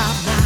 can't